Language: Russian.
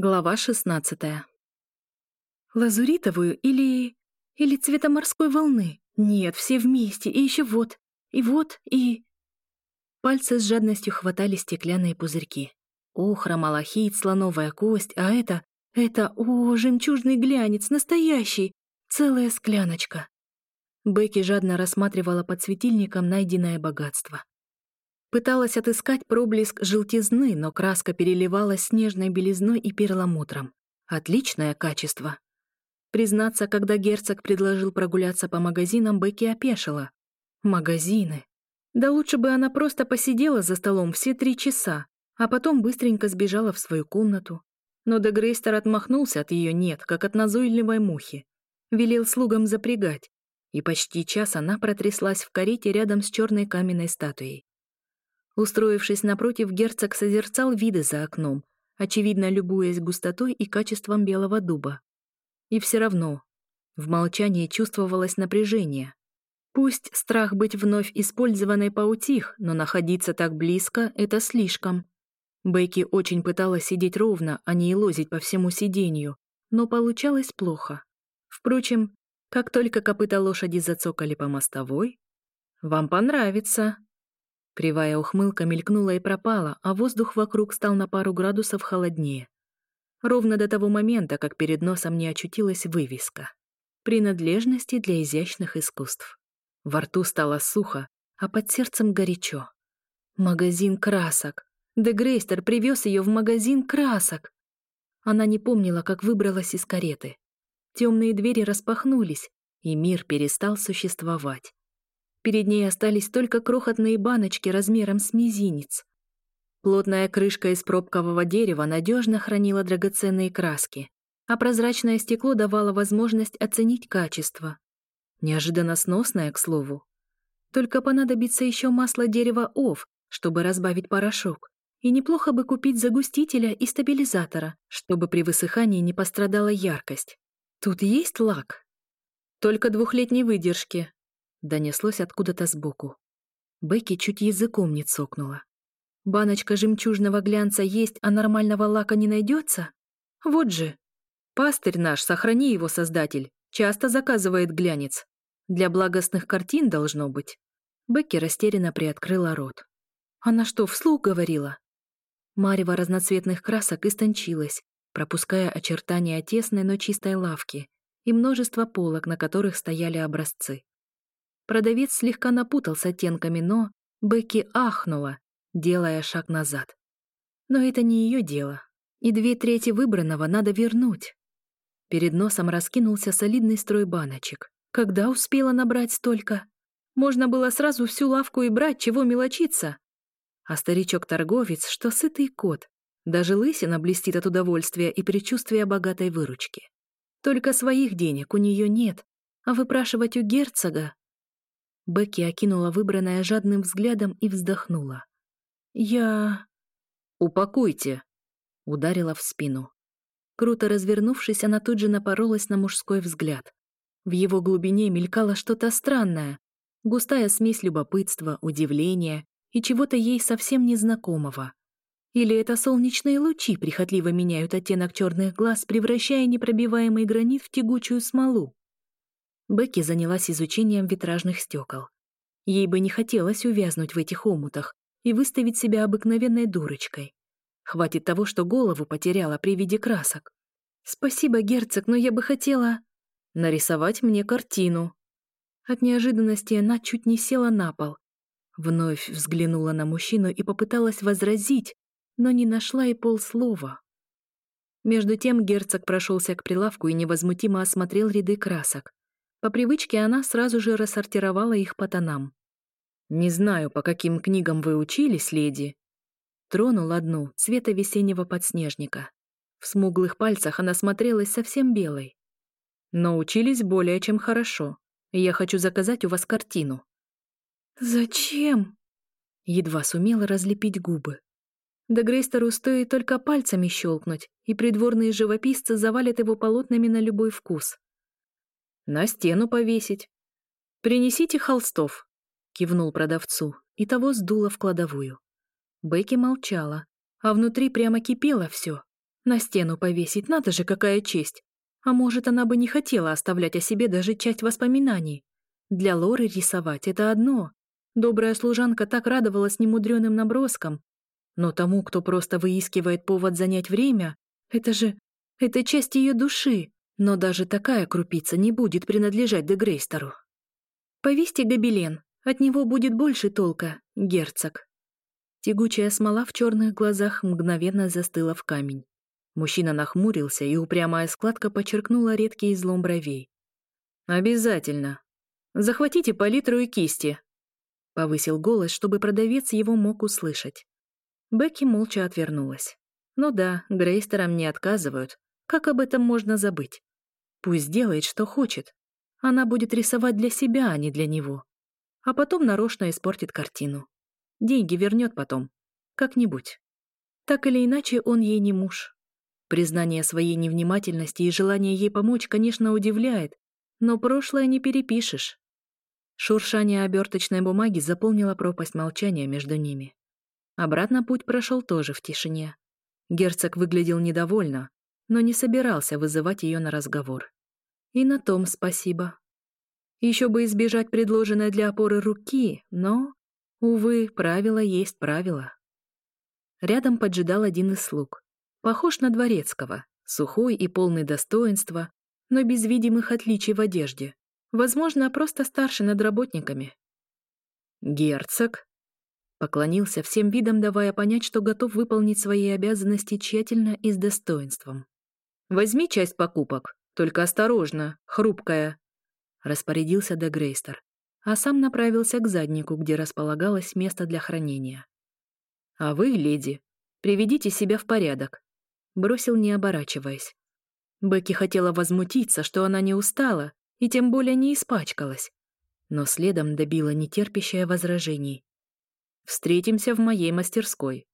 Глава 16 Лазуритовую или... или цвета морской волны? Нет, все вместе, и еще вот, и вот, и... Пальцы с жадностью хватали стеклянные пузырьки. Ох, ромалахит, слоновая кость, а это... это, о, жемчужный глянец, настоящий! Целая скляночка. Бекки жадно рассматривала под светильником найденное богатство пыталась отыскать проблеск желтизны, но краска переливалась снежной белизной и перламутром. Отличное качество. Признаться, когда герцог предложил прогуляться по магазинам, Бекки опешила. Магазины. Да лучше бы она просто посидела за столом все три часа, а потом быстренько сбежала в свою комнату. Но Дегрейстер отмахнулся от ее «нет», как от назойливой мухи. Велел слугам запрягать. И почти час она протряслась в карете рядом с черной каменной статуей. Устроившись напротив, герцог созерцал виды за окном, очевидно, любуясь густотой и качеством белого дуба. И все равно в молчании чувствовалось напряжение. Пусть страх быть вновь использованной паутих, но находиться так близко — это слишком. Бейки очень пыталась сидеть ровно, а не елозить по всему сиденью, но получалось плохо. Впрочем, как только копыта лошади зацокали по мостовой, «Вам понравится», Кривая ухмылка мелькнула и пропала, а воздух вокруг стал на пару градусов холоднее. Ровно до того момента, как перед носом не очутилась вывеска. Принадлежности для изящных искусств. Во рту стало сухо, а под сердцем горячо. Магазин красок. Дегрейстер привез ее в магазин красок. Она не помнила, как выбралась из кареты. Темные двери распахнулись, и мир перестал существовать. Перед ней остались только крохотные баночки размером с мизинец. Плотная крышка из пробкового дерева надежно хранила драгоценные краски, а прозрачное стекло давало возможность оценить качество. Неожиданно сносное, к слову. Только понадобится еще масло дерева ов, чтобы разбавить порошок. И неплохо бы купить загустителя и стабилизатора, чтобы при высыхании не пострадала яркость. Тут есть лак? Только двухлетней выдержки, донеслось откуда-то сбоку. Бекки чуть языком не цокнула. «Баночка жемчужного глянца есть, а нормального лака не найдется? Вот же! Пастырь наш, сохрани его, создатель, часто заказывает глянец. Для благостных картин должно быть». Бекки растерянно приоткрыла рот. «Она что, вслух говорила?» Марева разноцветных красок истончилась, пропуская очертания тесной, но чистой лавки и множество полок, на которых стояли образцы. Продавец слегка напутался с оттенками «но», Бекки ахнула, делая шаг назад. Но это не ее дело, и две трети выбранного надо вернуть. Перед носом раскинулся солидный строй баночек. Когда успела набрать столько? Можно было сразу всю лавку и брать, чего мелочиться. А старичок-торговец, что сытый кот, даже лысина блестит от удовольствия и предчувствия богатой выручки. Только своих денег у нее нет, а выпрашивать у герцога Бекки окинула выбранное жадным взглядом и вздохнула. «Я...» «Упакуйте!» — ударила в спину. Круто развернувшись, она тут же напоролась на мужской взгляд. В его глубине мелькало что-то странное, густая смесь любопытства, удивления и чего-то ей совсем незнакомого. Или это солнечные лучи прихотливо меняют оттенок черных глаз, превращая непробиваемый гранит в тягучую смолу? Бекки занялась изучением витражных стекол. Ей бы не хотелось увязнуть в этих омутах и выставить себя обыкновенной дурочкой. Хватит того, что голову потеряла при виде красок. «Спасибо, герцог, но я бы хотела...» «Нарисовать мне картину». От неожиданности она чуть не села на пол. Вновь взглянула на мужчину и попыталась возразить, но не нашла и полслова. Между тем герцог прошелся к прилавку и невозмутимо осмотрел ряды красок. По привычке она сразу же рассортировала их по тонам. «Не знаю, по каким книгам вы учились, леди». Тронул одну, цвета весеннего подснежника. В смуглых пальцах она смотрелась совсем белой. «Но учились более чем хорошо. Я хочу заказать у вас картину». «Зачем?» Едва сумела разлепить губы. Да Грейстеру стоит только пальцами щелкнуть, и придворные живописцы завалят его полотнами на любой вкус на стену повесить. Принесите холстов», — кивнул продавцу, и того сдуло в кладовую. Бекки молчала, а внутри прямо кипело все. На стену повесить надо же, какая честь. А может, она бы не хотела оставлять о себе даже часть воспоминаний. Для Лоры рисовать — это одно. Добрая служанка так радовалась немудреным наброскам. Но тому, кто просто выискивает повод занять время, это же... это часть ее души. Но даже такая крупица не будет принадлежать Дегрейстеру. Повесьте гобелен, от него будет больше толка, герцог. Тягучая смола в черных глазах мгновенно застыла в камень. Мужчина нахмурился, и упрямая складка подчеркнула редкий излом бровей. «Обязательно. Захватите палитру и кисти», — повысил голос, чтобы продавец его мог услышать. Бекки молча отвернулась. «Ну да, Грейстерам не отказывают. Как об этом можно забыть?» Пусть делает, что хочет. Она будет рисовать для себя, а не для него. А потом нарочно испортит картину. Деньги вернет потом. Как-нибудь. Так или иначе, он ей не муж. Признание своей невнимательности и желание ей помочь, конечно, удивляет, но прошлое не перепишешь. Шуршание оберточной бумаги заполнило пропасть молчания между ними. Обратно путь прошел тоже в тишине. Герцог выглядел недовольно, но не собирался вызывать ее на разговор. И на том спасибо. Еще бы избежать предложенной для опоры руки, но, увы, правило есть правило. Рядом поджидал один из слуг. Похож на дворецкого, сухой и полный достоинства, но без видимых отличий в одежде. Возможно, просто старше над работниками. «Герцог?» Поклонился всем видам, давая понять, что готов выполнить свои обязанности тщательно и с достоинством. Возьми часть покупок, только осторожно, хрупкая», — распорядился де Грейстер, а сам направился к заднику, где располагалось место для хранения. «А вы, леди, приведите себя в порядок», — бросил, не оборачиваясь. Бекки хотела возмутиться, что она не устала и тем более не испачкалась, но следом добила нетерпящее возражений. «Встретимся в моей мастерской.